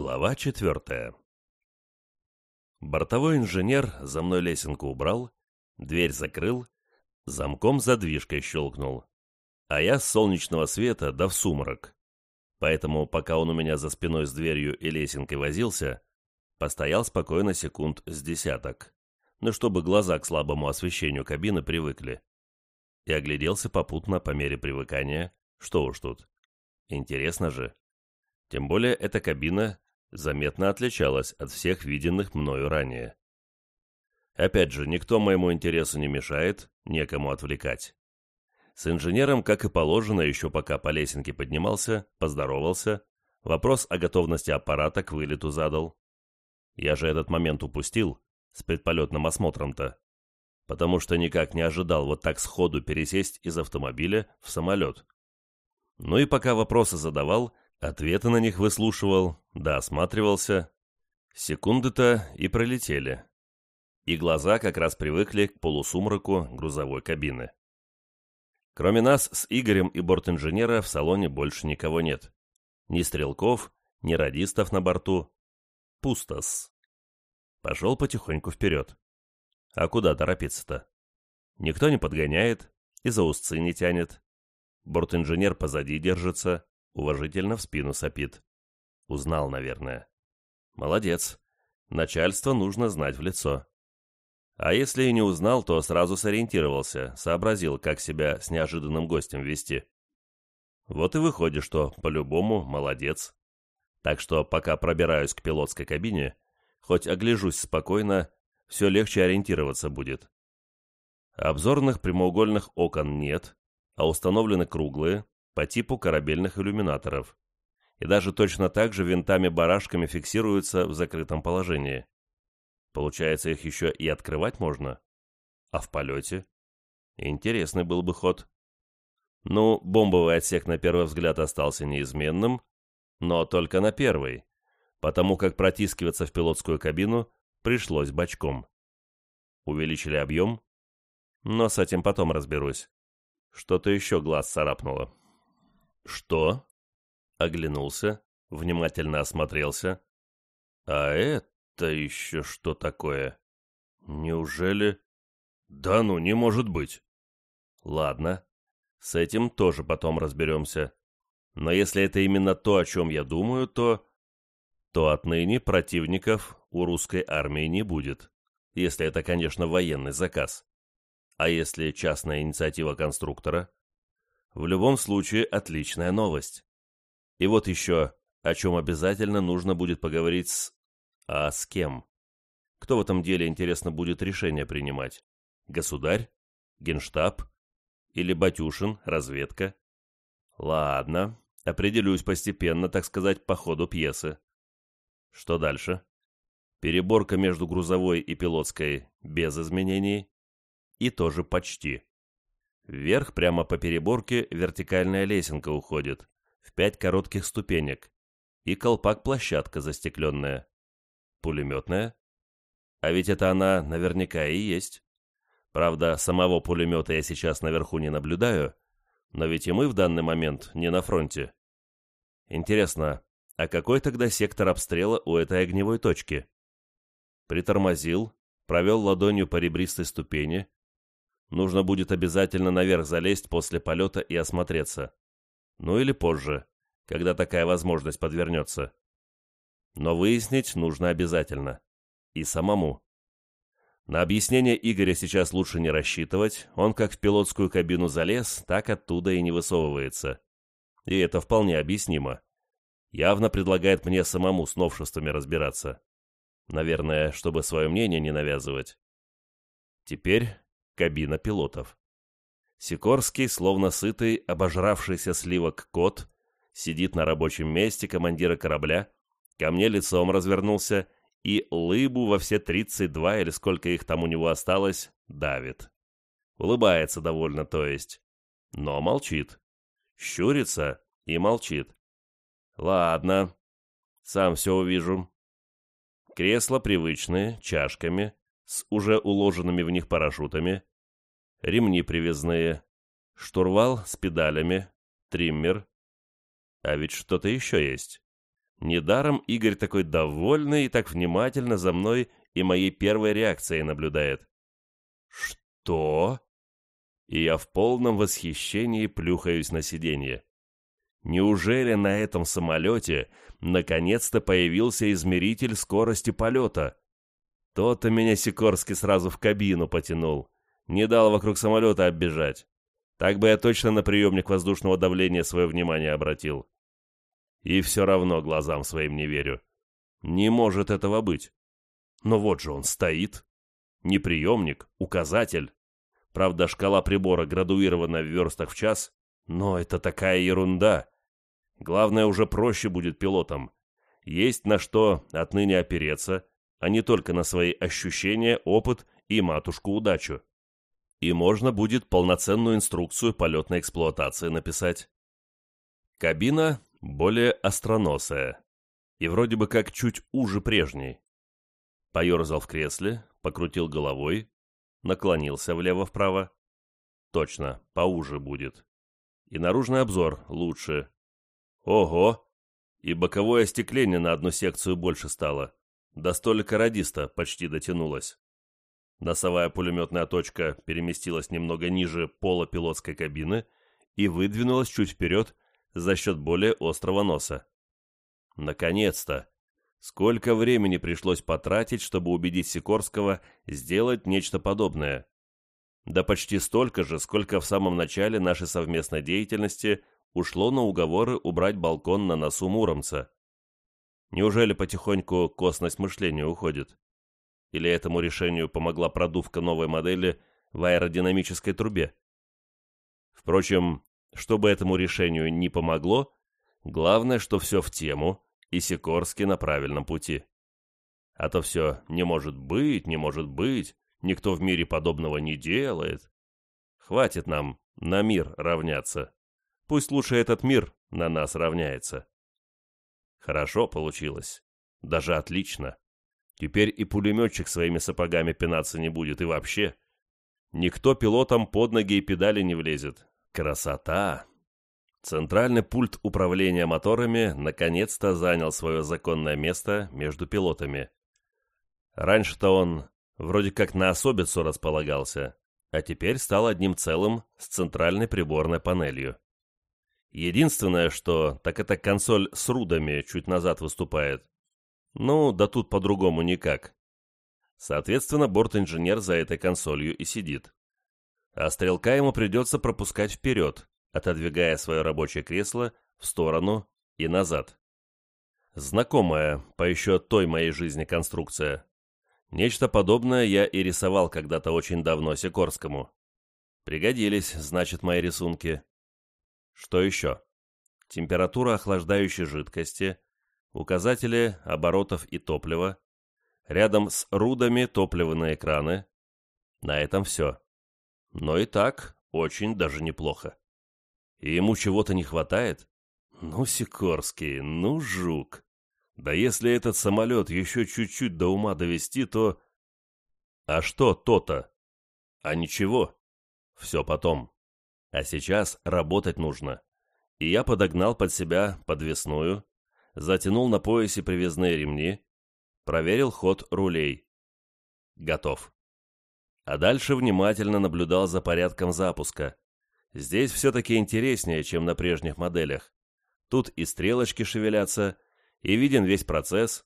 Глава четвертая Бортовой инженер за мной лесенку убрал, дверь закрыл, замком задвижкой щелкнул, а я с солнечного света да в сумрак. Поэтому, пока он у меня за спиной с дверью и лесенкой возился, постоял спокойно секунд с десяток, ну чтобы глаза к слабому освещению кабины привыкли. И огляделся попутно по мере привыкания, что уж тут. Интересно же. Тем более эта кабина заметно отличалась от всех виденных мною ранее. Опять же, никто моему интересу не мешает, некому отвлекать. С инженером, как и положено, еще пока по лесенке поднимался, поздоровался, вопрос о готовности аппарата к вылету задал. Я же этот момент упустил, с предполетным осмотром-то, потому что никак не ожидал вот так сходу пересесть из автомобиля в самолет. Ну и пока вопросы задавал, Ответы на них выслушивал, да осматривался. Секунды-то и пролетели. И глаза как раз привыкли к полусумраку грузовой кабины. Кроме нас с Игорем и бортинженера в салоне больше никого нет. Ни стрелков, ни радистов на борту. Пустос. Пошел потихоньку вперед. А куда торопиться-то? Никто не подгоняет и за узцы не тянет. Бортинженер позади держится, уважительно в спину сопит. Узнал, наверное. Молодец. Начальство нужно знать в лицо. А если и не узнал, то сразу сориентировался, сообразил, как себя с неожиданным гостем вести. Вот и выходит, что по-любому молодец. Так что пока пробираюсь к пилотской кабине, хоть огляжусь спокойно, все легче ориентироваться будет. Обзорных прямоугольных окон нет, а установлены круглые, по типу корабельных иллюминаторов. И даже точно так же винтами-барашками фиксируются в закрытом положении. Получается, их еще и открывать можно? А в полете? Интересный был бы ход. Ну, бомбовый отсек на первый взгляд остался неизменным, но только на первый, потому как протискиваться в пилотскую кабину пришлось бочком. Увеличили объем, но с этим потом разберусь. Что-то еще глаз царапнуло. «Что?» Оглянулся, внимательно осмотрелся. «А это еще что такое? Неужели...» «Да ну, не может быть!» «Ладно, с этим тоже потом разберемся. Но если это именно то, о чем я думаю, то... То отныне противников у русской армии не будет. Если это, конечно, военный заказ. А если частная инициатива конструктора? В любом случае, отличная новость. И вот еще, о чем обязательно нужно будет поговорить с... А с кем? Кто в этом деле, интересно, будет решение принимать? Государь? Генштаб? Или Батюшин? Разведка? Ладно, определюсь постепенно, так сказать, по ходу пьесы. Что дальше? Переборка между грузовой и пилотской без изменений. И тоже почти. Вверх, прямо по переборке, вертикальная лесенка уходит, в пять коротких ступенек, и колпак-площадка застекленная. Пулеметная? А ведь это она наверняка и есть. Правда, самого пулемета я сейчас наверху не наблюдаю, но ведь и мы в данный момент не на фронте. Интересно, а какой тогда сектор обстрела у этой огневой точки? Притормозил, провел ладонью по ребристой ступени, Нужно будет обязательно наверх залезть после полета и осмотреться. Ну или позже, когда такая возможность подвернется. Но выяснить нужно обязательно. И самому. На объяснение Игоря сейчас лучше не рассчитывать, он как в пилотскую кабину залез, так оттуда и не высовывается. И это вполне объяснимо. Явно предлагает мне самому с новшествами разбираться. Наверное, чтобы свое мнение не навязывать. Теперь кабина пилотов. Сикорский, словно сытый, обожравшийся сливок кот, сидит на рабочем месте командира корабля, ко мне лицом развернулся и лыбу во все тридцать два или сколько их там у него осталось, давит. Улыбается довольно, то есть. Но молчит. Щурится и молчит. Ладно, сам все увижу. Кресла привычные, чашками, с уже уложенными в них парашютами, ремни привязные, штурвал с педалями, триммер. А ведь что-то еще есть. Недаром Игорь такой довольный и так внимательно за мной и моей первой реакцией наблюдает. «Что?» И я в полном восхищении плюхаюсь на сиденье. Неужели на этом самолете наконец-то появился измеритель скорости полета? То-то меня Сикорский сразу в кабину потянул. Не дал вокруг самолета оббежать. Так бы я точно на приемник воздушного давления свое внимание обратил. И все равно глазам своим не верю. Не может этого быть. Но вот же он стоит. Не приемник, указатель. Правда, шкала прибора градуирована в верстах в час, но это такая ерунда. Главное, уже проще будет пилотам. Есть на что отныне опереться, а не только на свои ощущения, опыт и матушку-удачу. И можно будет полноценную инструкцию полетной эксплуатации написать. Кабина более остроносая и вроде бы как чуть уже прежней. Поерзал в кресле, покрутил головой, наклонился влево-вправо. Точно, поуже будет. И наружный обзор лучше. Ого! И боковое остекление на одну секцию больше стало. До столика радиста почти дотянулось. Носовая пулеметная точка переместилась немного ниже пола пилотской кабины и выдвинулась чуть вперед за счет более острого носа. Наконец-то! Сколько времени пришлось потратить, чтобы убедить Сикорского сделать нечто подобное? Да почти столько же, сколько в самом начале нашей совместной деятельности ушло на уговоры убрать балкон на носу Муромца. Неужели потихоньку косность мышления уходит? Или этому решению помогла продувка новой модели в аэродинамической трубе? Впрочем, чтобы этому решению не помогло, главное, что все в тему, и Сикорский на правильном пути. А то все «не может быть, не может быть», никто в мире подобного не делает. Хватит нам на мир равняться. Пусть лучше этот мир на нас равняется. Хорошо получилось. Даже отлично. Теперь и пулеметчик своими сапогами пинаться не будет, и вообще. Никто пилотам под ноги и педали не влезет. Красота! Центральный пульт управления моторами наконец-то занял свое законное место между пилотами. Раньше-то он вроде как на особицу располагался, а теперь стал одним целым с центральной приборной панелью. Единственное, что, так это консоль с рудами чуть назад выступает. Ну, да тут по-другому никак. Соответственно, борт-инженер за этой консолью и сидит. А стрелка ему придется пропускать вперед, отодвигая свое рабочее кресло в сторону и назад. Знакомая по еще той моей жизни конструкция. Нечто подобное я и рисовал когда-то очень давно Сикорскому. Пригодились, значит, мои рисунки. Что еще? Температура охлаждающей жидкости, указатели оборотов и топлива, рядом с рудами топливные экраны. На этом все. Но и так очень даже неплохо. И ему чего-то не хватает? Ну, Сикорский, ну, жук. Да если этот самолет еще чуть-чуть до ума довести, то... А что то-то? А ничего. Все потом. А сейчас работать нужно. И я подогнал под себя подвесную, затянул на поясе привязные ремни, проверил ход рулей. Готов. А дальше внимательно наблюдал за порядком запуска. Здесь все-таки интереснее, чем на прежних моделях. Тут и стрелочки шевелятся, и виден весь процесс,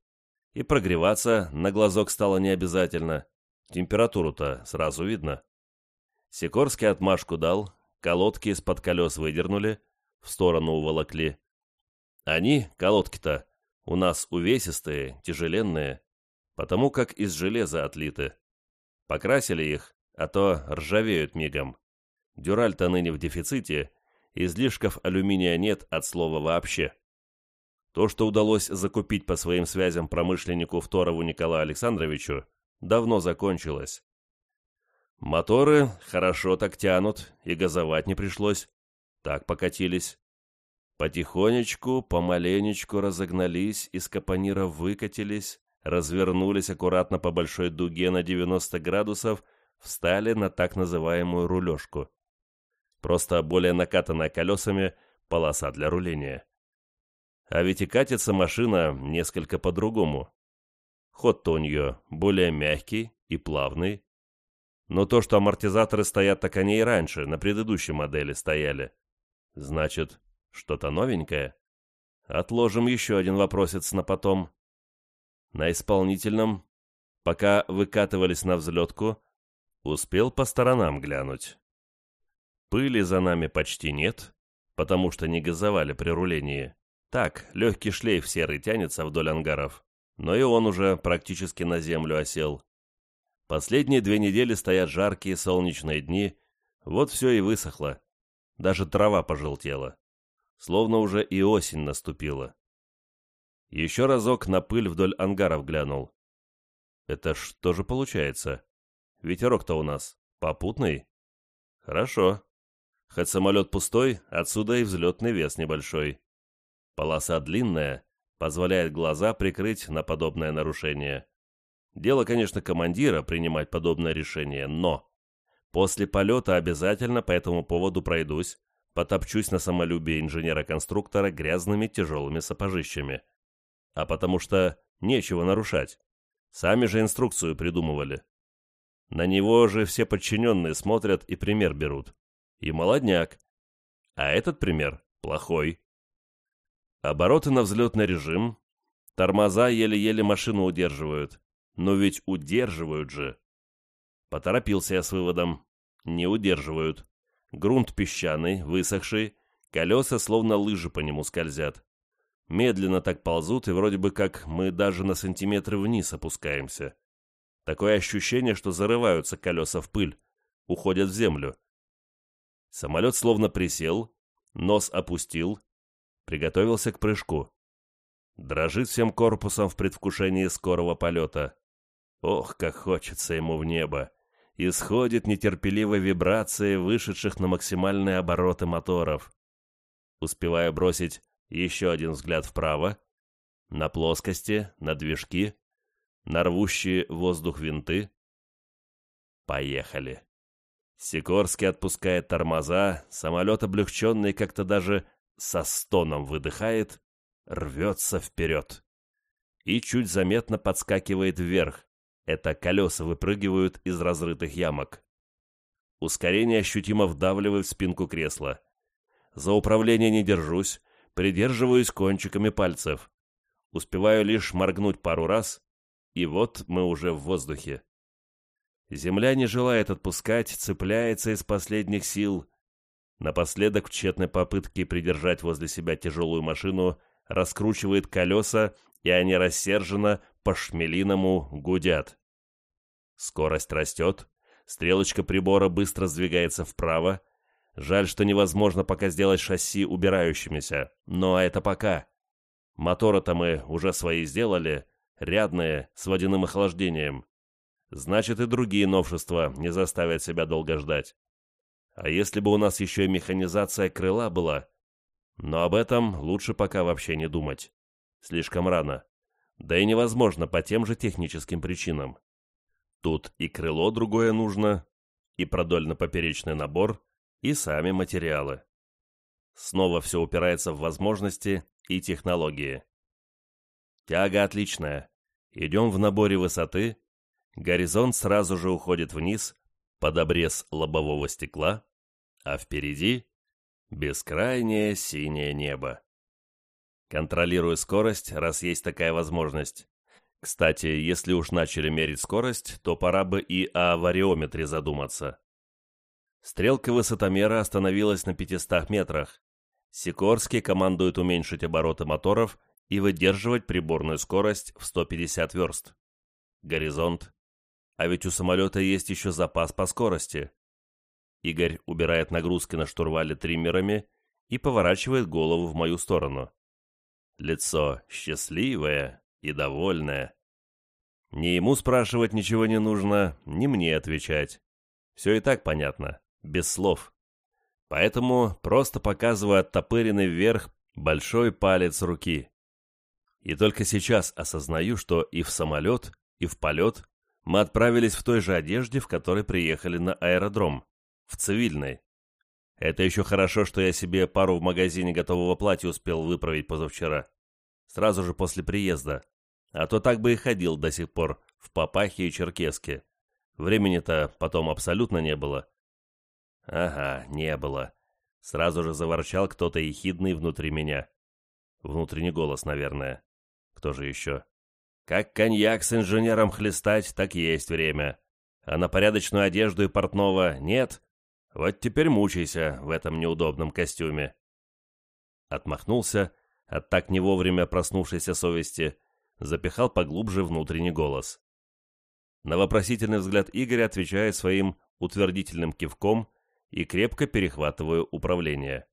и прогреваться на глазок стало не обязательно. Температуру-то сразу видно. Сикорский отмашку дал, колодки из-под колес выдернули, в сторону уволокли. Они, колодки-то, у нас увесистые, тяжеленные, потому как из железа отлиты. Покрасили их, а то ржавеют мигом. Дюраль-то ныне в дефиците, излишков алюминия нет от слова вообще. То, что удалось закупить по своим связям промышленнику Второву Николаю Александровичу, давно закончилось. Моторы хорошо так тянут, и газовать не пришлось. Так покатились. Потихонечку, помаленечку разогнались, из капонира выкатились, развернулись аккуратно по большой дуге на 90 градусов, встали на так называемую рулежку просто более накатанная колесами полоса для руления. А ведь и катится машина несколько по-другому. Ход-то у нее более мягкий и плавный. Но то, что амортизаторы стоят, так они и раньше, на предыдущей модели стояли. Значит, что-то новенькое? Отложим еще один вопросец на потом. На исполнительном, пока выкатывались на взлетку, успел по сторонам глянуть. Пыли за нами почти нет, потому что не газовали при рулении. Так, легкий шлейф серый тянется вдоль ангаров, но и он уже практически на землю осел. Последние две недели стоят жаркие солнечные дни, вот все и высохло. Даже трава пожелтела. Словно уже и осень наступила. Еще разок на пыль вдоль ангаров глянул. Это что же получается? Ветерок-то у нас попутный? Хорошо. Хоть самолет пустой, отсюда и взлетный вес небольшой. Полоса длинная, позволяет глаза прикрыть на подобное нарушение. Дело, конечно, командира принимать подобное решение, но... После полета обязательно по этому поводу пройдусь, потопчусь на самолюбие инженера-конструктора грязными тяжелыми сапожищами а потому что нечего нарушать. Сами же инструкцию придумывали. На него же все подчиненные смотрят и пример берут. И молодняк. А этот пример плохой. Обороты на взлетный режим. Тормоза еле-еле машину удерживают. Но ведь удерживают же. Поторопился я с выводом. Не удерживают. Грунт песчаный, высохший, колеса словно лыжи по нему скользят медленно так ползут, и вроде бы как мы даже на сантиметры вниз опускаемся. Такое ощущение, что зарываются колеса в пыль, уходят в землю. Самолет словно присел, нос опустил, приготовился к прыжку. Дрожит всем корпусом в предвкушении скорого полета. Ох, как хочется ему в небо! Исходит нетерпеливой вибрация вышедших на максимальные обороты моторов. Успевая бросить еще один взгляд вправо. На плоскости, на движки, на рвущие воздух винты. Поехали. Сикорский отпускает тормоза, самолет облегченный как-то даже со стоном выдыхает, рвется вперед. И чуть заметно подскакивает вверх. Это колеса выпрыгивают из разрытых ямок. Ускорение ощутимо вдавливает в спинку кресла. За управление не держусь, придерживаюсь кончиками пальцев. Успеваю лишь моргнуть пару раз, и вот мы уже в воздухе. Земля не желает отпускать, цепляется из последних сил. Напоследок в тщетной попытке придержать возле себя тяжелую машину раскручивает колеса, и они рассерженно по-шмелиному гудят. Скорость растет, стрелочка прибора быстро сдвигается вправо, Жаль, что невозможно пока сделать шасси убирающимися, но это пока. Моторы-то мы уже свои сделали, рядные, с водяным охлаждением. Значит, и другие новшества не заставят себя долго ждать. А если бы у нас еще и механизация крыла была? Но об этом лучше пока вообще не думать. Слишком рано. Да и невозможно по тем же техническим причинам. Тут и крыло другое нужно, и продольно-поперечный набор, и сами материалы. Снова все упирается в возможности и технологии. Тяга отличная. Идем в наборе высоты. Горизонт сразу же уходит вниз, под обрез лобового стекла, а впереди бескрайнее синее небо. Контролирую скорость, раз есть такая возможность. Кстати, если уж начали мерить скорость, то пора бы и о вариометре задуматься. Стрелка высотомера остановилась на 500 метрах. Сикорский командует уменьшить обороты моторов и выдерживать приборную скорость в 150 верст. Горизонт. А ведь у самолета есть еще запас по скорости. Игорь убирает нагрузки на штурвале триммерами и поворачивает голову в мою сторону. Лицо счастливое и довольное. Ни ему спрашивать ничего не нужно, ни мне отвечать. Все и так понятно без слов. Поэтому просто показываю оттопыренный вверх большой палец руки. И только сейчас осознаю, что и в самолет, и в полет мы отправились в той же одежде, в которой приехали на аэродром, в цивильной. Это еще хорошо, что я себе пару в магазине готового платья успел выправить позавчера. Сразу же после приезда. А то так бы и ходил до сих пор в папахе и черкеске. Времени-то потом абсолютно не было. Ага, не было. Сразу же заворчал кто-то ехидный внутри меня. Внутренний голос, наверное. Кто же еще? Как коньяк с инженером хлестать, так есть время. А на порядочную одежду и портного нет? Вот теперь мучайся в этом неудобном костюме. Отмахнулся от так не вовремя проснувшейся совести, запихал поглубже внутренний голос. На вопросительный взгляд Игоря отвечаю своим утвердительным кивком и крепко перехватываю управление.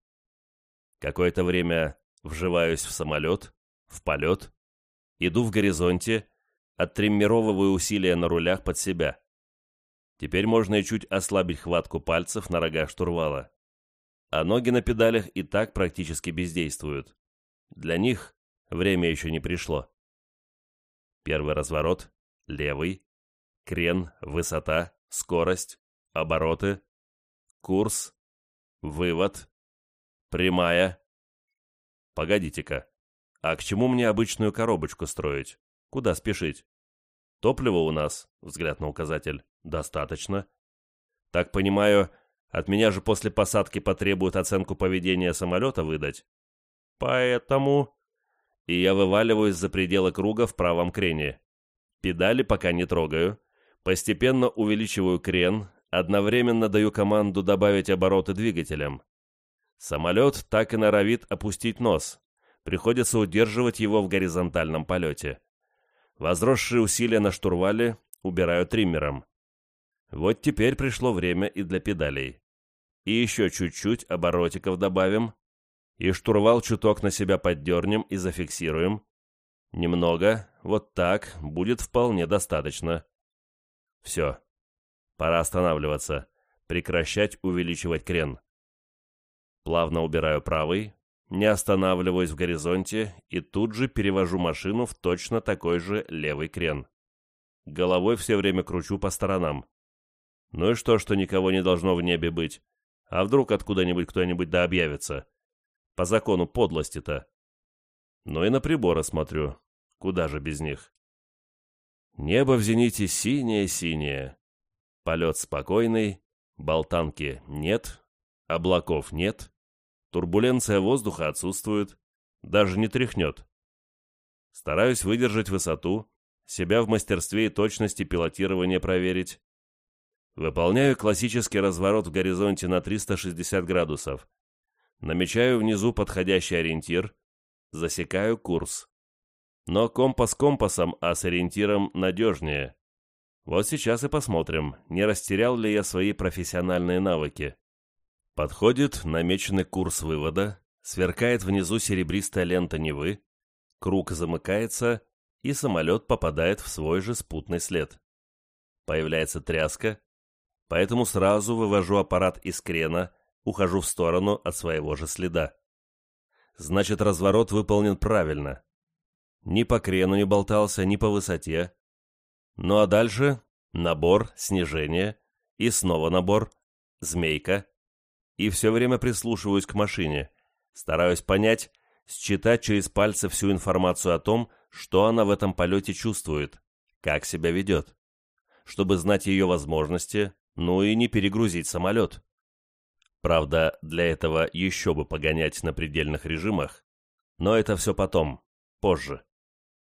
Какое-то время вживаюсь в самолет, в полет, иду в горизонте, оттриммировываю усилия на рулях под себя. Теперь можно и чуть ослабить хватку пальцев на рогах штурвала. А ноги на педалях и так практически бездействуют. Для них время еще не пришло. Первый разворот, левый, крен, высота, скорость, обороты, курс, вывод, прямая. Погодите-ка, а к чему мне обычную коробочку строить? Куда спешить? Топлива у нас, взгляд на указатель, достаточно. Так понимаю, от меня же после посадки потребуют оценку поведения самолета выдать. Поэтому... И я вываливаюсь за пределы круга в правом крене. Педали пока не трогаю. Постепенно увеличиваю крен, одновременно даю команду добавить обороты двигателям. Самолет так и норовит опустить нос. Приходится удерживать его в горизонтальном полете. Возросшие усилия на штурвале убираю триммером. Вот теперь пришло время и для педалей. И еще чуть-чуть оборотиков добавим. И штурвал чуток на себя поддернем и зафиксируем. Немного, вот так, будет вполне достаточно. Все. Пора останавливаться. Прекращать увеличивать крен. Плавно убираю правый, не останавливаюсь в горизонте и тут же перевожу машину в точно такой же левый крен. Головой все время кручу по сторонам. Ну и что, что никого не должно в небе быть? А вдруг откуда-нибудь кто-нибудь да объявится? По закону подлости-то. Ну и на приборы смотрю. Куда же без них? Небо в зените синее-синее. Полет спокойный, болтанки нет, облаков нет, турбуленция воздуха отсутствует, даже не тряхнет. Стараюсь выдержать высоту, себя в мастерстве и точности пилотирования проверить. Выполняю классический разворот в горизонте на 360 градусов. Намечаю внизу подходящий ориентир, засекаю курс. Но компас компасом, а с ориентиром надежнее. Вот сейчас и посмотрим, не растерял ли я свои профессиональные навыки. Подходит намеченный курс вывода, сверкает внизу серебристая лента Невы, круг замыкается, и самолет попадает в свой же спутный след. Появляется тряска, поэтому сразу вывожу аппарат из крена, ухожу в сторону от своего же следа. Значит, разворот выполнен правильно. Ни по крену не болтался, ни по высоте. Ну а дальше набор, снижение, и снова набор, змейка. И все время прислушиваюсь к машине, стараюсь понять, считать через пальцы всю информацию о том, что она в этом полете чувствует, как себя ведет, чтобы знать ее возможности, ну и не перегрузить самолет. Правда, для этого еще бы погонять на предельных режимах, но это все потом, позже.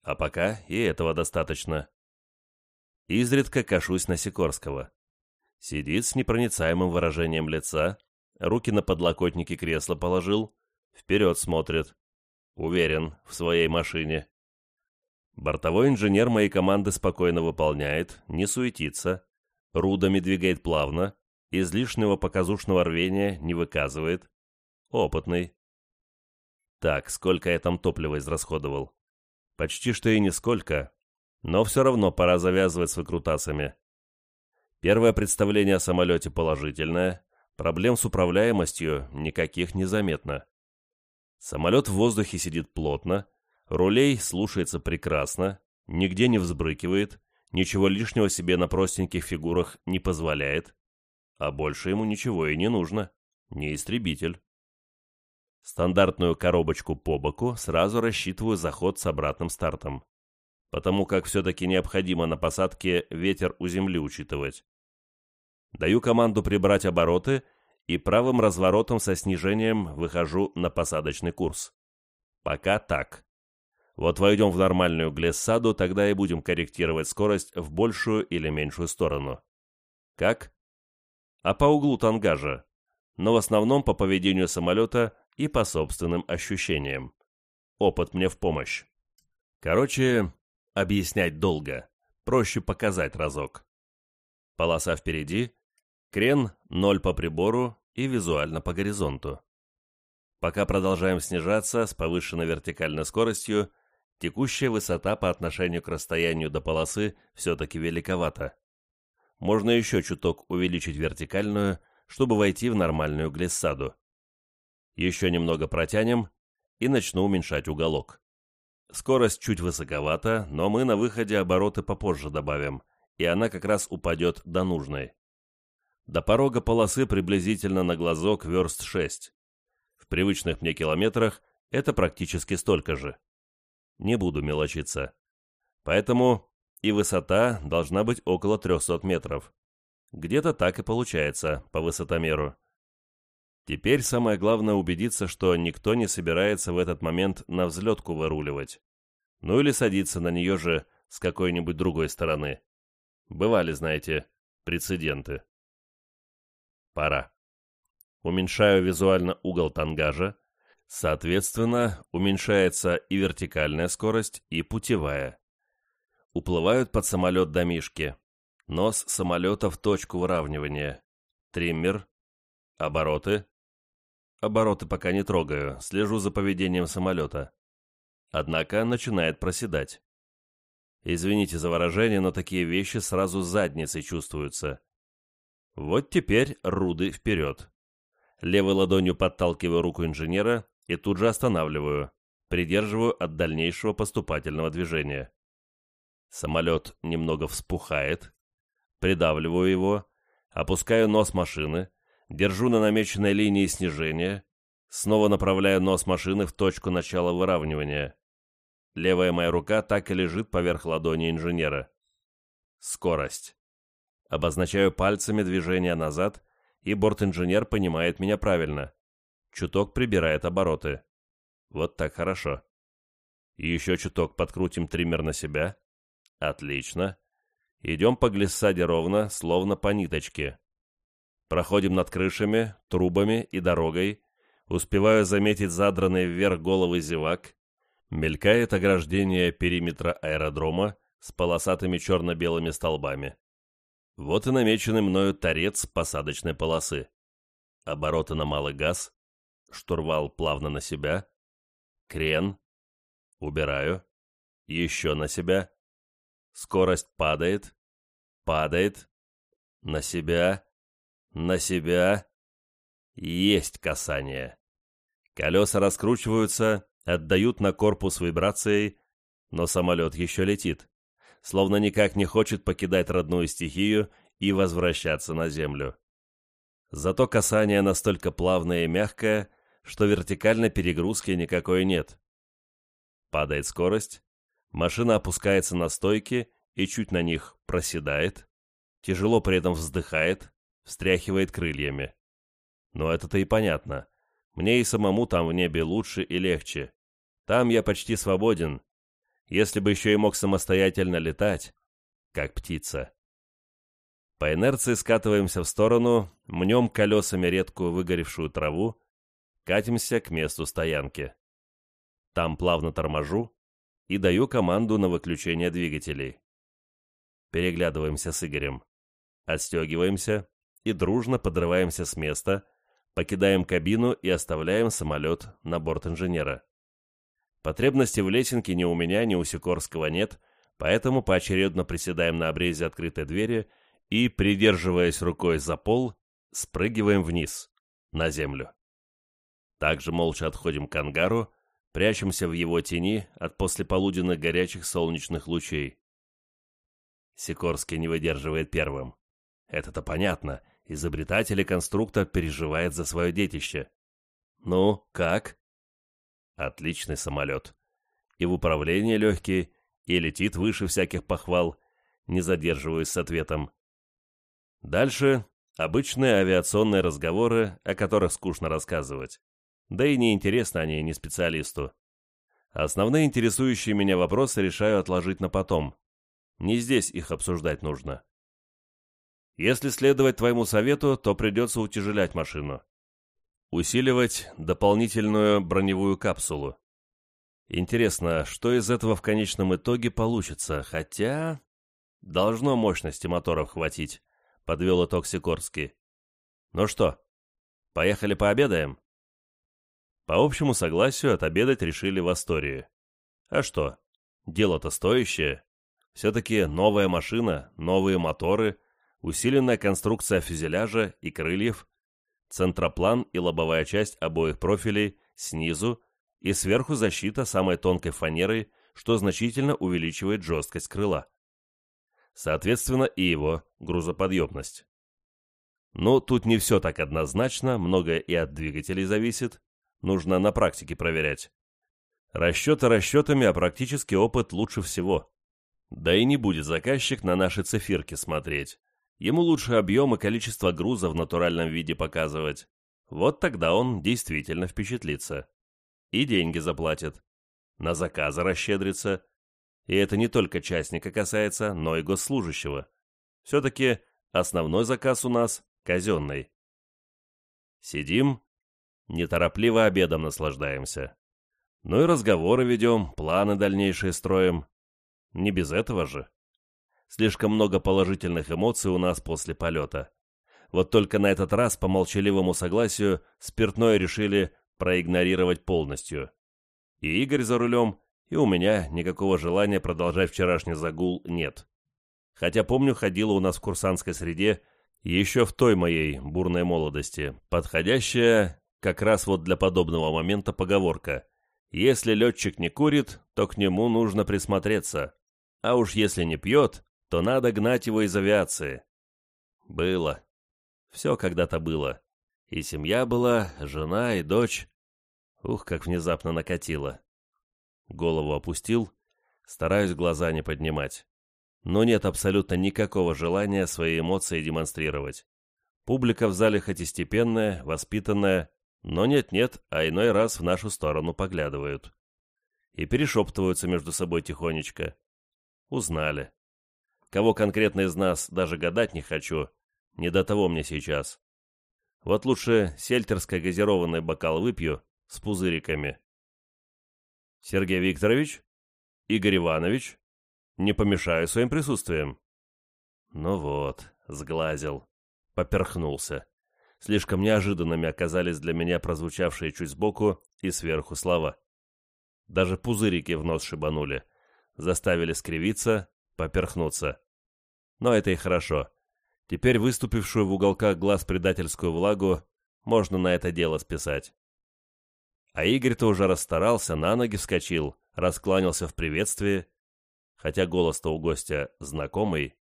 А пока и этого достаточно. Изредка кашусь на Сикорского. Сидит с непроницаемым выражением лица, руки на подлокотники кресла положил, вперед смотрит. Уверен в своей машине. Бортовой инженер моей команды спокойно выполняет, не суетится, рудами двигает плавно, излишнего показушного рвения не выказывает. Опытный. Так, сколько я там топлива израсходовал? Почти что и нисколько, но все равно пора завязывать с выкрутасами. Первое представление о самолете положительное, проблем с управляемостью никаких не заметно. Самолет в воздухе сидит плотно, рулей слушается прекрасно, нигде не взбрыкивает, ничего лишнего себе на простеньких фигурах не позволяет, а больше ему ничего и не нужно, не истребитель. Стандартную коробочку по боку сразу рассчитываю заход с обратным стартом, потому как все-таки необходимо на посадке ветер у земли учитывать. Даю команду прибрать обороты и правым разворотом со снижением выхожу на посадочный курс. Пока так. Вот войдем в нормальную глиссаду, тогда и будем корректировать скорость в большую или меньшую сторону. Как? А по углу тангажа. Но в основном по поведению самолета и по собственным ощущениям. Опыт мне в помощь. Короче, объяснять долго. Проще показать разок. Полоса впереди, крен ноль по прибору и визуально по горизонту. Пока продолжаем снижаться с повышенной вертикальной скоростью, Текущая высота по отношению к расстоянию до полосы все-таки великовата. Можно еще чуток увеличить вертикальную, чтобы войти в нормальную глиссаду. Еще немного протянем и начну уменьшать уголок. Скорость чуть высоковата, но мы на выходе обороты попозже добавим, и она как раз упадет до нужной. До порога полосы приблизительно на глазок верст 6. В привычных мне километрах это практически столько же не буду мелочиться. Поэтому и высота должна быть около 300 метров. Где-то так и получается по высотомеру. Теперь самое главное убедиться, что никто не собирается в этот момент на взлетку выруливать. Ну или садиться на нее же с какой-нибудь другой стороны. Бывали, знаете, прецеденты. Пора. Уменьшаю визуально угол тангажа, Соответственно, уменьшается и вертикальная скорость, и путевая. Уплывают под самолет домишки. Нос самолета в точку выравнивания. Триммер. Обороты. Обороты пока не трогаю, слежу за поведением самолета. Однако начинает проседать. Извините за выражение, но такие вещи сразу задницей чувствуются. Вот теперь руды вперед. Левой ладонью подталкиваю руку инженера, и тут же останавливаю, придерживаю от дальнейшего поступательного движения. Самолет немного вспухает, придавливаю его, опускаю нос машины, держу на намеченной линии снижения, снова направляю нос машины в точку начала выравнивания. Левая моя рука так и лежит поверх ладони инженера. Скорость. Обозначаю пальцами движение назад, и борт-инженер понимает меня правильно чуток прибирает обороты. Вот так хорошо. еще чуток подкрутим триммер на себя. Отлично. Идем по глиссаде ровно, словно по ниточке. Проходим над крышами, трубами и дорогой. Успеваю заметить задранные вверх головы зевак. Мелькает ограждение периметра аэродрома с полосатыми черно-белыми столбами. Вот и намеченный мною торец посадочной полосы. Обороты на малый газ, штурвал плавно на себя, крен, убираю, еще на себя, скорость падает, падает, на себя, на себя, есть касание. Колеса раскручиваются, отдают на корпус вибрацией, но самолет еще летит, словно никак не хочет покидать родную стихию и возвращаться на землю. Зато касание настолько плавное и мягкое, что вертикальной перегрузки никакой нет. Падает скорость, машина опускается на стойки и чуть на них проседает, тяжело при этом вздыхает, встряхивает крыльями. Но это-то и понятно. Мне и самому там в небе лучше и легче. Там я почти свободен. Если бы еще и мог самостоятельно летать, как птица. По инерции скатываемся в сторону, мнем колесами редкую выгоревшую траву, Катимся к месту стоянки. Там плавно торможу и даю команду на выключение двигателей. Переглядываемся с Игорем. Отстегиваемся и дружно подрываемся с места, покидаем кабину и оставляем самолет на борт инженера. Потребности в лесенке ни у меня, ни у Сикорского нет, поэтому поочередно приседаем на обрезе открытой двери и, придерживаясь рукой за пол, спрыгиваем вниз, на землю. Также молча отходим к ангару, прячемся в его тени от послеполуденных горячих солнечных лучей. Сикорский не выдерживает первым. Это-то понятно, изобретатель и конструктор переживает за свое детище. «Ну, как?» «Отличный самолет. И в управлении легкий, и летит выше всяких похвал, не задерживаясь с ответом. Дальше обычные авиационные разговоры, о которых скучно рассказывать. Да и неинтересно они не специалисту. Основные интересующие меня вопросы решаю отложить на потом. Не здесь их обсуждать нужно. Если следовать твоему совету, то придется утяжелять машину. Усиливать дополнительную броневую капсулу. Интересно, что из этого в конечном итоге получится, хотя... Должно мощности моторов хватить, подвел итог Сикорский. Ну что, поехали пообедаем? По общему согласию отобедать решили в Астории. А что, дело-то стоящее. Все-таки новая машина, новые моторы, усиленная конструкция фюзеляжа и крыльев, центроплан и лобовая часть обоих профилей снизу и сверху защита самой тонкой фанерой, что значительно увеличивает жесткость крыла. Соответственно, и его грузоподъемность. Но тут не все так однозначно, многое и от двигателей зависит, нужно на практике проверять. Расчеты расчетами, а практический опыт лучше всего. Да и не будет заказчик на наши циферки смотреть. Ему лучше объем и количество груза в натуральном виде показывать. Вот тогда он действительно впечатлится. И деньги заплатит. На заказы расщедрится. И это не только частника касается, но и госслужащего. Все-таки основной заказ у нас казенный. Сидим, неторопливо обедом наслаждаемся. Ну и разговоры ведем, планы дальнейшие строим. Не без этого же. Слишком много положительных эмоций у нас после полета. Вот только на этот раз по молчаливому согласию спиртное решили проигнорировать полностью. И Игорь за рулем, и у меня никакого желания продолжать вчерашний загул нет. Хотя помню, ходила у нас в курсантской среде еще в той моей бурной молодости, подходящая как раз вот для подобного момента поговорка «Если летчик не курит, то к нему нужно присмотреться, а уж если не пьет, то надо гнать его из авиации». Было. Все когда-то было. И семья была, жена и дочь. Ух, как внезапно накатило. Голову опустил, стараюсь глаза не поднимать. Но нет абсолютно никакого желания свои эмоции демонстрировать. Публика в зале хоть и степенная, воспитанная, но нет-нет, а иной раз в нашу сторону поглядывают. И перешептываются между собой тихонечко. Узнали. Кого конкретно из нас даже гадать не хочу, не до того мне сейчас. Вот лучше сельтерской газированный бокал выпью с пузыриками. Сергей Викторович? Игорь Иванович? Не помешаю своим присутствием. Ну вот, сглазил. Поперхнулся. Слишком неожиданными оказались для меня прозвучавшие чуть сбоку и сверху слова. Даже пузырики в нос шибанули. Заставили скривиться, поперхнуться. Но это и хорошо. Теперь выступившую в уголках глаз предательскую влагу можно на это дело списать. А Игорь-то уже расстарался, на ноги вскочил, раскланялся в приветствии, хотя голос-то у гостя знакомый.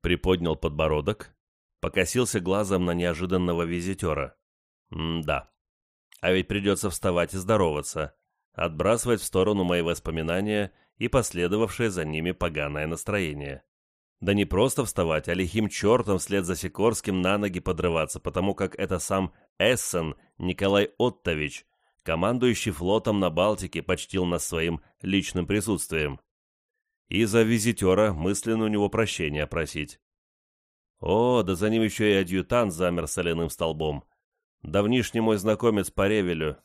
Приподнял подбородок, покосился глазом на неожиданного визитера. М-да. А ведь придется вставать и здороваться, отбрасывать в сторону мои воспоминания и последовавшее за ними поганое настроение. Да не просто вставать, а лихим чертом вслед за Сикорским на ноги подрываться, потому как это сам Эссен Николай Оттович, командующий флотом на Балтике, почтил нас своим личным присутствием. И за визитера мысленно у него прощения просить. О, да за ним еще и адъютант замер соляным столбом. Давнишний мой знакомец по Ревелю,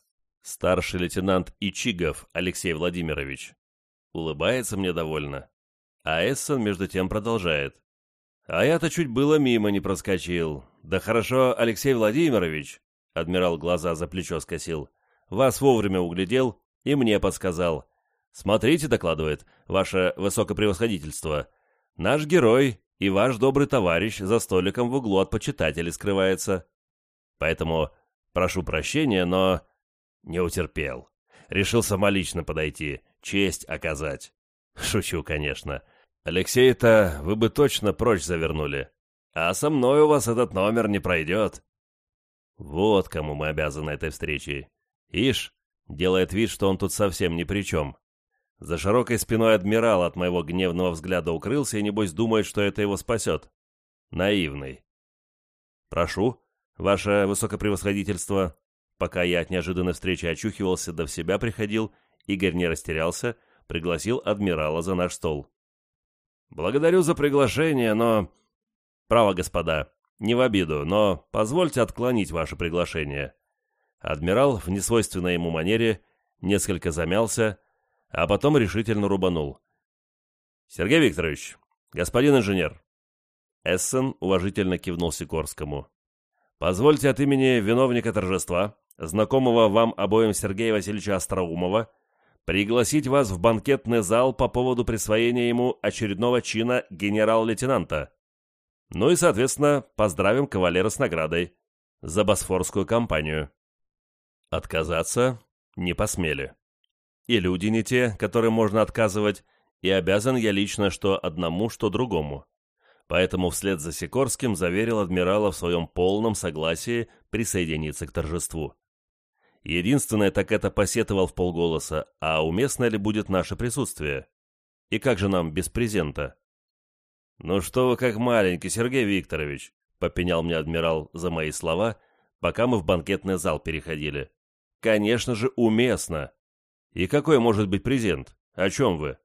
старший лейтенант Ичигов Алексей Владимирович. Улыбается мне довольно. А Эссон между тем продолжает. А я-то чуть было мимо не проскочил. Да хорошо, Алексей Владимирович, адмирал глаза за плечо скосил, вас вовремя углядел и мне подсказал. Смотрите, докладывает, ваше высокопревосходительство. Наш герой и ваш добрый товарищ за столиком в углу от почитателей скрывается. Поэтому прошу прощения, но не утерпел. Решил самолично подойти, честь оказать. Шучу, конечно. Алексей-то вы бы точно прочь завернули. А со мной у вас этот номер не пройдет. Вот кому мы обязаны этой встречей. Ишь, делает вид, что он тут совсем ни при чем. За широкой спиной адмирал от моего гневного взгляда укрылся и, небось, думает, что это его спасет. Наивный. Прошу, ваше высокопревосходительство. Пока я от неожиданной встречи очухивался, да в себя приходил, Игорь не растерялся, пригласил адмирала за наш стол. Благодарю за приглашение, но... Право, господа, не в обиду, но позвольте отклонить ваше приглашение. Адмирал в несвойственной ему манере несколько замялся, а потом решительно рубанул. «Сергей Викторович, господин инженер». Эссен уважительно кивнул Сикорскому. «Позвольте от имени виновника торжества, знакомого вам обоим Сергея Васильевича Остроумова, пригласить вас в банкетный зал по поводу присвоения ему очередного чина генерал-лейтенанта. Ну и, соответственно, поздравим кавалера с наградой за Босфорскую кампанию». Отказаться не посмели. И люди не те, которым можно отказывать, и обязан я лично что одному, что другому. Поэтому вслед за Сикорским заверил адмирала в своем полном согласии присоединиться к торжеству. Единственное, так это посетовал в полголоса, а уместно ли будет наше присутствие? И как же нам без презента? «Ну что вы как маленький, Сергей Викторович», — попенял мне адмирал за мои слова, пока мы в банкетный зал переходили. «Конечно же, уместно. И какой может быть презент? О чем вы?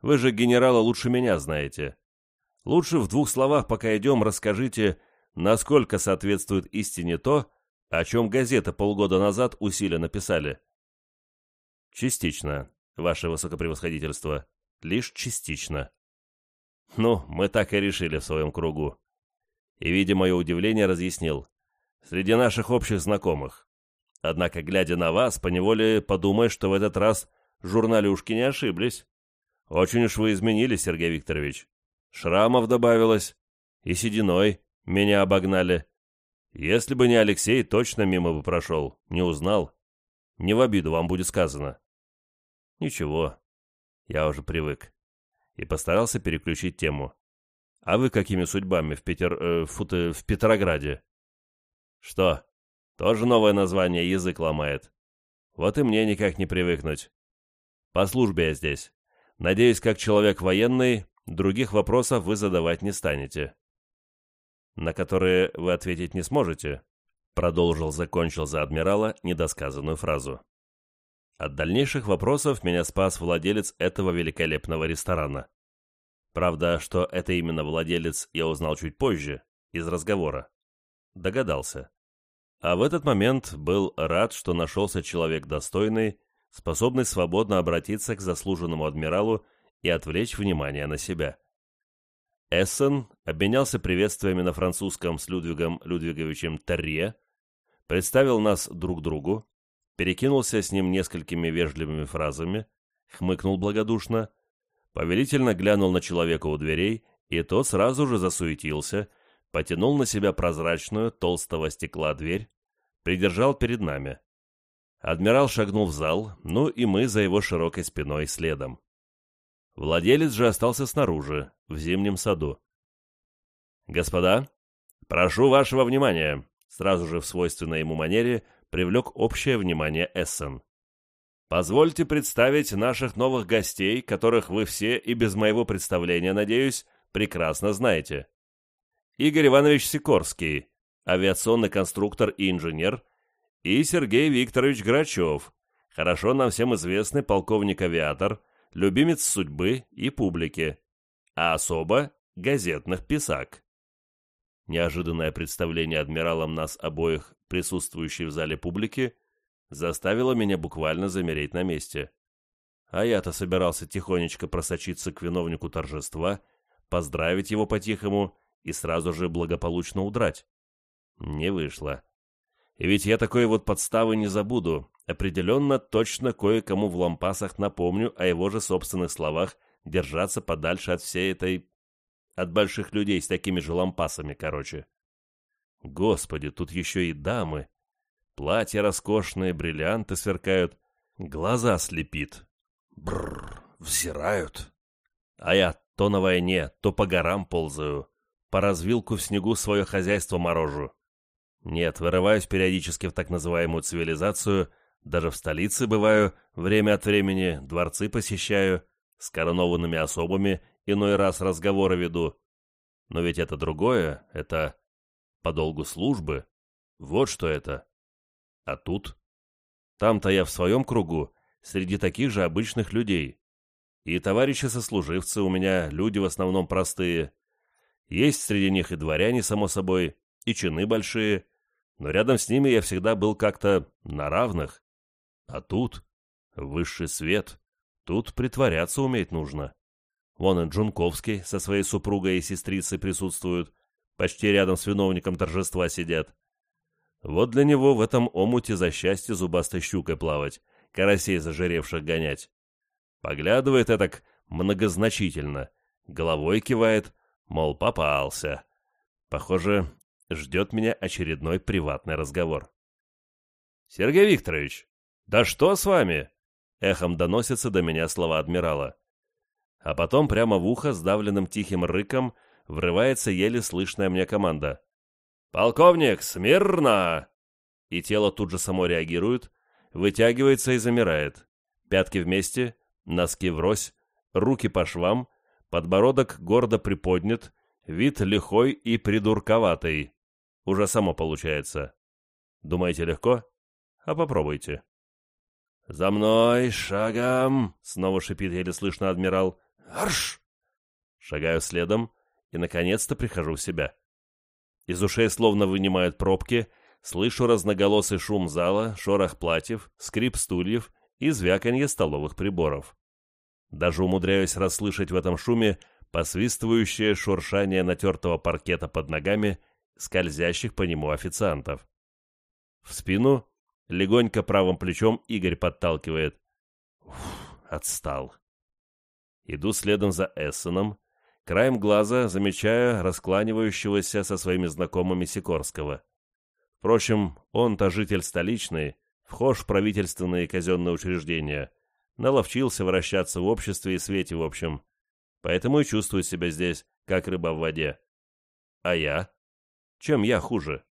Вы же генерала лучше меня знаете. Лучше в двух словах, пока идем, расскажите, насколько соответствует истине то, о чем газета полгода назад усиленно писали. Частично, ваше высокопревосходительство. Лишь частично. Ну, мы так и решили в своем кругу. И, видя мое удивление, разъяснил. Среди наших общих знакомых. Однако, глядя на вас, поневоле подумаешь, что в этот раз журналюшки не ошиблись. Очень уж вы изменились, Сергей Викторович. Шрамов добавилось, и сединой меня обогнали. Если бы не Алексей, точно мимо бы прошел, не узнал. Не в обиду вам будет сказано. Ничего, я уже привык. И постарался переключить тему. А вы какими судьбами в Петер... Э, в, в Петрограде? Что, тоже новое название язык ломает. Вот и мне никак не привыкнуть. По службе я здесь. Надеюсь, как человек военный, других вопросов вы задавать не станете. На которые вы ответить не сможете, продолжил, закончил за адмирала недосказанную фразу. От дальнейших вопросов меня спас владелец этого великолепного ресторана. Правда, что это именно владелец, я узнал чуть позже, из разговора. Догадался. А в этот момент был рад, что нашелся человек достойный, способный свободно обратиться к заслуженному адмиралу и отвлечь внимание на себя. Эссен обменялся приветствиями на французском с Людвигом Людвиговичем Терре, представил нас друг другу, перекинулся с ним несколькими вежливыми фразами, хмыкнул благодушно, повелительно глянул на человека у дверей, и тот сразу же засуетился, потянул на себя прозрачную, толстого стекла дверь, придержал перед нами. Адмирал шагнул в зал, ну и мы за его широкой спиной следом. Владелец же остался снаружи, в зимнем саду. «Господа, прошу вашего внимания», сразу же в свойственной ему манере привлек общее внимание Эссен. «Позвольте представить наших новых гостей, которых вы все и без моего представления, надеюсь, прекрасно знаете. Игорь Иванович Сикорский, авиационный конструктор и инженер, и Сергей Викторович Грачев, хорошо нам всем известный полковник-авиатор, любимец судьбы и публики, а особо газетных писак. Неожиданное представление адмиралом нас обоих, присутствующей в зале публики, заставило меня буквально замереть на месте. А я-то собирался тихонечко просочиться к виновнику торжества, поздравить его по-тихому и сразу же благополучно удрать. Не вышло. И ведь я такой вот подставы не забуду. Определенно, точно кое-кому в лампасах напомню о его же собственных словах держаться подальше от всей этой... от больших людей с такими же лампасами, короче. Господи, тут еще и дамы. Платья роскошные, бриллианты сверкают. Глаза слепит. Бррр, взирают. А я то на войне, то по горам ползаю по развилку в снегу свое хозяйство морожу. Нет, вырываюсь периодически в так называемую цивилизацию, даже в столице бываю, время от времени, дворцы посещаю, с коронованными особами иной раз разговоры веду. Но ведь это другое, это по долгу службы. Вот что это. А тут? Там-то я в своем кругу, среди таких же обычных людей. И товарищи-сослуживцы у меня люди в основном простые. Есть среди них и дворяне, само собой, и чины большие, но рядом с ними я всегда был как-то на равных. А тут высший свет, тут притворяться уметь нужно. Вон и Джунковский со своей супругой и сестрицей присутствуют, почти рядом с виновником торжества сидят. Вот для него в этом омуте за счастье зубастой щукой плавать, карасей зажиревших гонять. Поглядывает этак многозначительно, головой кивает, мол, попался. Похоже, ждет меня очередной приватный разговор. «Сергей Викторович, да что с вами?» Эхом доносятся до меня слова адмирала. А потом прямо в ухо сдавленным тихим рыком врывается еле слышная мне команда. «Полковник, смирно!» И тело тут же само реагирует, вытягивается и замирает. Пятки вместе, носки врозь, руки по швам, подбородок гордо приподнят, вид лихой и придурковатый. Уже само получается. Думаете, легко? А попробуйте. «За мной, шагом!» — снова шипит еле слышно адмирал. «Арш!» Шагаю следом и, наконец-то, прихожу в себя. Из ушей словно вынимают пробки, слышу разноголосый шум зала, шорох платьев, скрип стульев и звяканье столовых приборов. Даже умудряюсь расслышать в этом шуме посвистывающее шуршание натертого паркета под ногами скользящих по нему официантов. В спину легонько правым плечом Игорь подталкивает. Уф, отстал. Иду следом за Эссеном, краем глаза замечая раскланивающегося со своими знакомыми Сикорского. Впрочем, он-то житель столичный, вхож в правительственные казенные учреждения, наловчился вращаться в обществе и свете в общем, поэтому и чувствует себя здесь, как рыба в воде. А я? Чем я хуже?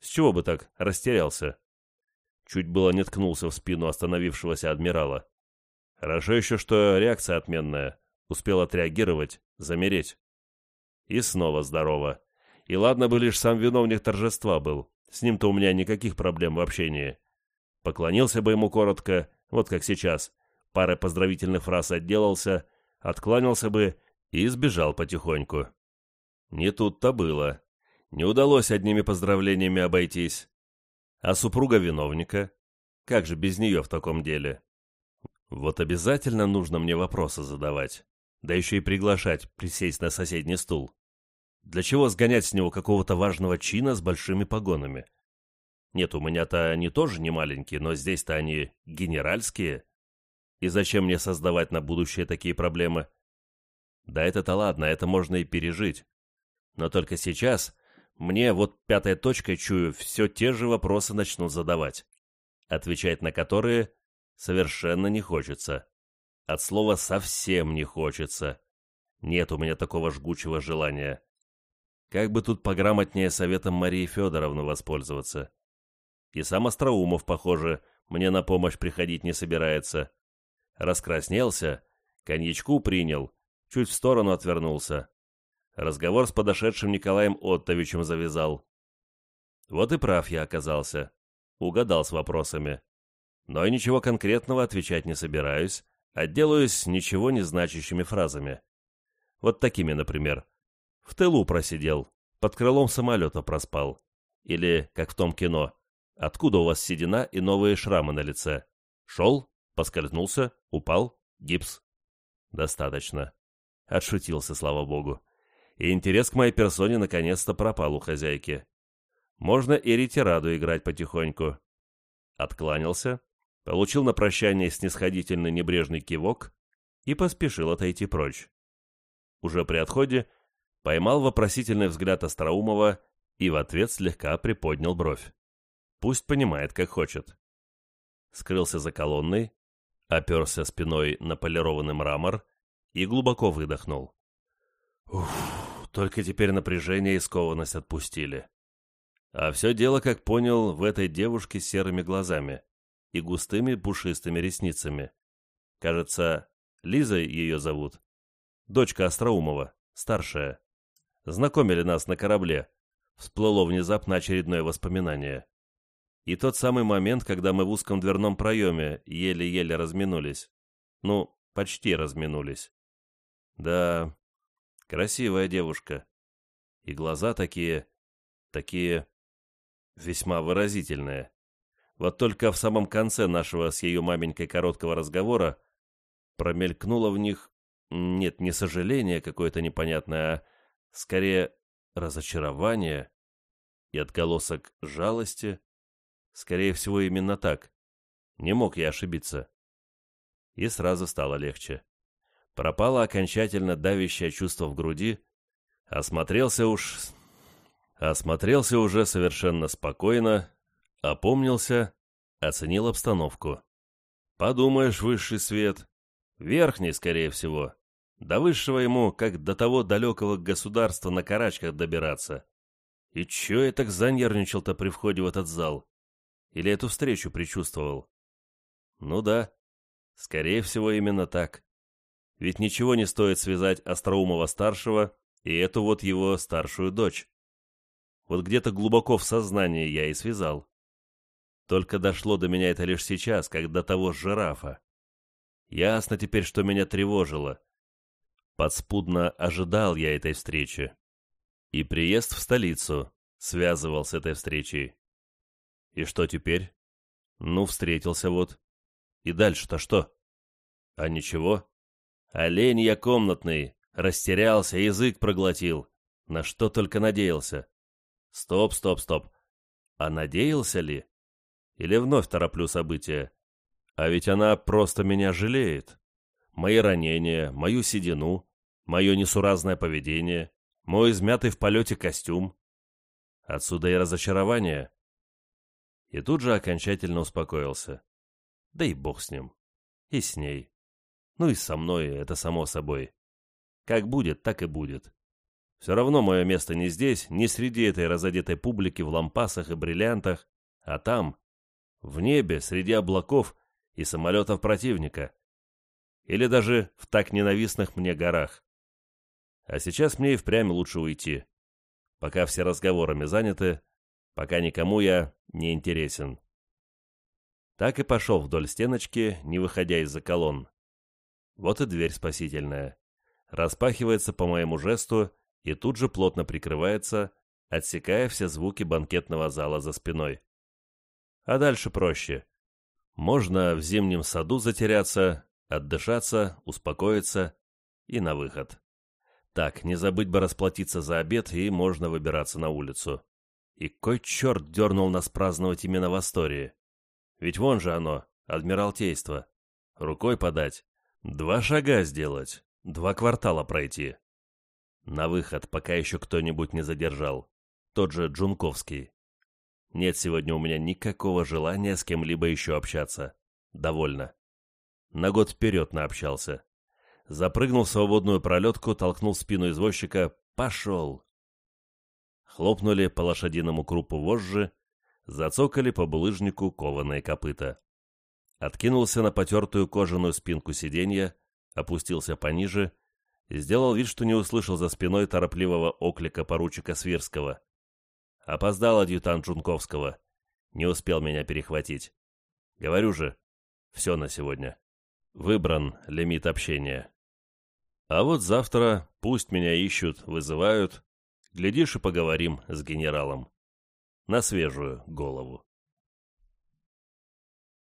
С чего бы так растерялся? Чуть было не ткнулся в спину остановившегося адмирала. Хорошо еще, что реакция отменная. Успел отреагировать, замереть. И снова здорово. И ладно бы лишь сам виновник торжества был. С ним-то у меня никаких проблем в общении. Поклонился бы ему коротко, вот как сейчас. Парой поздравительных фраз отделался, откланялся бы и сбежал потихоньку. Не тут-то было. Не удалось одними поздравлениями обойтись. А супруга виновника? Как же без нее в таком деле? Вот обязательно нужно мне вопросы задавать, да еще и приглашать присесть на соседний стул. Для чего сгонять с него какого-то важного чина с большими погонами? Нет, у меня-то они тоже не маленькие, но здесь-то они генеральские. И зачем мне создавать на будущее такие проблемы? Да это-то ладно, это можно и пережить. Но только сейчас мне вот пятой точкой чую, все те же вопросы начнут задавать, отвечать на которые совершенно не хочется. От слова совсем не хочется. Нет у меня такого жгучего желания. Как бы тут пограмотнее советом Марии Федоровны воспользоваться. И сам Остроумов, похоже, мне на помощь приходить не собирается. Раскраснелся, коньячку принял, чуть в сторону отвернулся разговор с подошедшим Николаем Оттовичем завязал. Вот и прав я оказался. Угадал с вопросами. Но и ничего конкретного отвечать не собираюсь, отделаюсь ничего не значащими фразами. Вот такими, например. В тылу просидел, под крылом самолета проспал. Или, как в том кино, откуда у вас седина и новые шрамы на лице? Шел, поскользнулся, упал, гипс. Достаточно. Отшутился, слава богу и интерес к моей персоне наконец-то пропал у хозяйки. Можно и ретираду играть потихоньку. Откланялся, получил на прощание снисходительный небрежный кивок и поспешил отойти прочь. Уже при отходе поймал вопросительный взгляд Остроумова и в ответ слегка приподнял бровь. Пусть понимает, как хочет. Скрылся за колонной, оперся спиной на полированный мрамор и глубоко выдохнул. Уф, только теперь напряжение и скованность отпустили. А все дело, как понял, в этой девушке с серыми глазами и густыми пушистыми ресницами. Кажется, Лизой ее зовут. Дочка Остроумова, старшая. Знакомили нас на корабле. Всплыло внезапно очередное воспоминание. И тот самый момент, когда мы в узком дверном проеме еле-еле разминулись. Ну, почти разминулись. Да, красивая девушка. И глаза такие, такие весьма выразительные. Вот только в самом конце нашего с ее маменькой короткого разговора промелькнуло в них, нет, не сожаление какое-то непонятное, а скорее разочарование и отголосок жалости. Скорее всего, именно так. Не мог я ошибиться. И сразу стало легче. Пропало окончательно давящее чувство в груди. Осмотрелся уж... Осмотрелся уже совершенно спокойно, опомнился, оценил обстановку. Подумаешь, высший свет. Верхний, скорее всего. До высшего ему, как до того далекого государства, на карачках добираться. И чё я так занервничал-то при входе в этот зал? Или эту встречу предчувствовал? Ну да, скорее всего, именно так. Ведь ничего не стоит связать Остроумова-старшего и эту вот его старшую дочь. Вот где-то глубоко в сознании я и связал. Только дошло до меня это лишь сейчас, как до того жирафа. Ясно теперь, что меня тревожило. Подспудно ожидал я этой встречи. И приезд в столицу связывал с этой встречей. И что теперь? Ну, встретился вот. И дальше-то что? А ничего. Олень я комнатный, растерялся, язык проглотил. На что только надеялся. Стоп, стоп, стоп. А надеялся ли? Или вновь тороплю события? А ведь она просто меня жалеет. Мои ранения, мою седину, мое несуразное поведение, мой измятый в полете костюм. Отсюда и разочарование. И тут же окончательно успокоился. Да и бог с ним. И с ней. Ну и со мной, это само собой. Как будет, так и будет. Все равно мое место не здесь, не среди этой разодетой публики в лампасах и бриллиантах, а там, в небе, среди облаков и самолетов противника. Или даже в так ненавистных мне горах. А сейчас мне и впрямь лучше уйти. Пока все разговорами заняты, пока никому я не интересен. Так и пошел вдоль стеночки, не выходя из-за колонн. Вот и дверь спасительная. Распахивается по моему жесту и тут же плотно прикрывается, отсекая все звуки банкетного зала за спиной. А дальше проще. Можно в зимнем саду затеряться, отдышаться, успокоиться и на выход. Так, не забыть бы расплатиться за обед, и можно выбираться на улицу. И кой черт дернул нас праздновать именно в Астории? Ведь вон же оно, Адмиралтейство. Рукой подать, два шага сделать, два квартала пройти. На выход, пока еще кто-нибудь не задержал. Тот же Джунковский. Нет сегодня у меня никакого желания с кем-либо еще общаться. Довольно. На год вперед наобщался. Запрыгнул в свободную пролетку, толкнул спину извозчика. Пошел. Хлопнули по лошадиному крупу вожжи, зацокали по булыжнику кованые копыта. Откинулся на потертую кожаную спинку сиденья, опустился пониже и сделал вид, что не услышал за спиной торопливого оклика поручика Свирского. Опоздал адъютант Жунковского. Не успел меня перехватить. Говорю же, все на сегодня. Выбран лимит общения. А вот завтра пусть меня ищут, вызывают. Глядишь и поговорим с генералом. На свежую голову.